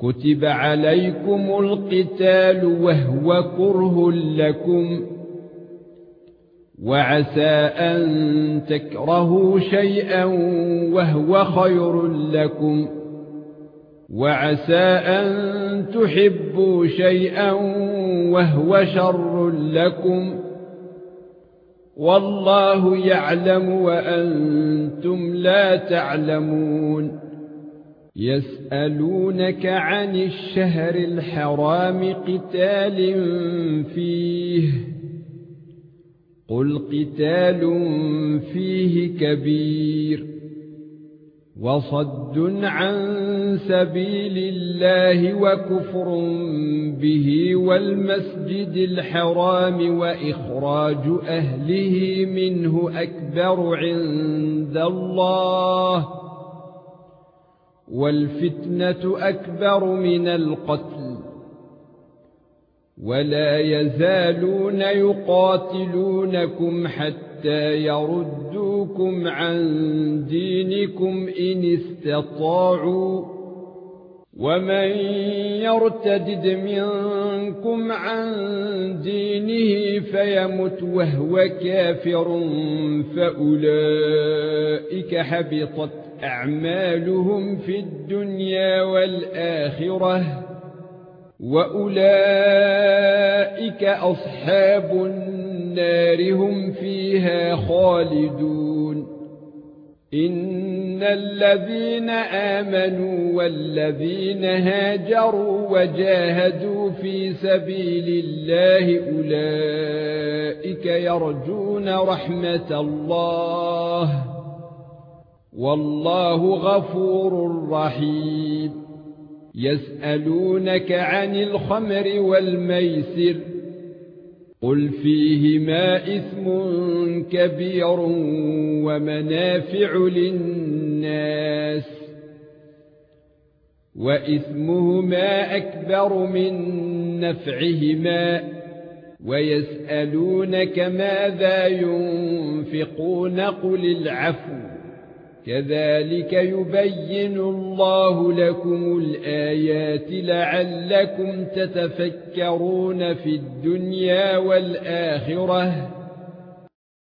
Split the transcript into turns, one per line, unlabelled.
كتب عليكم القتال وهو كره لكم وعسى أن تكرهوا شيئا وهو خير لكم وعسى أن تحبوا شيئا وهو شر لكم والله يعلم وأنتم لا تعلمون يسألونك عن الشهر الحرام قتال فيه قل قتال فيه كبير وصد عن سبيل الله وكفر به والمسجد الحرام وإخراج أهله منه أكبر عند الله والفتنة أكبر من القتل ولا يزالون يقاتلونكم حتى يردوكم عن دينكم إن استطاعوا. ومن يرتد منكم عن دينه فيمت وهو كافر فأولئك حبطت أعمالهم في الدنيا والآخرة وأولئك أصحاب النار هم فيها خالدون. إن الذين آمنوا والذين هاجروا وجاهدوا في سبيل الله أولئك يرجون رحمة الله. والله غفور رحيم. يسألونك عن الخمر والميسر قل فيهما إثم كبير ومنافع للناس وإثمهما أكبر من نفعهما ويسألونك ماذا ينفقون قل العفو. كذلك يبين الله لكم الآيات لعلكم تتفكرون في الدنيا والآخرة.